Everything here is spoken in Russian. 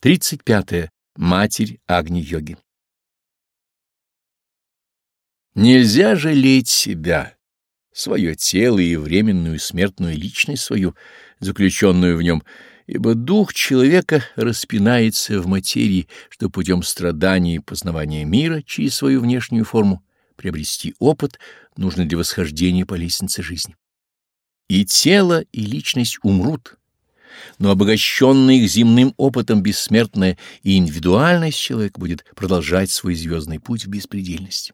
35. -е. Матерь Агни-йоги Нельзя жалеть себя, свое тело и временную смертную личность свою, заключенную в нем, ибо дух человека распинается в материи, что путем страданий и познавания мира через свою внешнюю форму приобрести опыт нужно для восхождения по лестнице жизни. И тело, и личность умрут, но обогащенная их земным опытом бессмертная и индивидуальность человека будет продолжать свой звездный путь в беспредельности.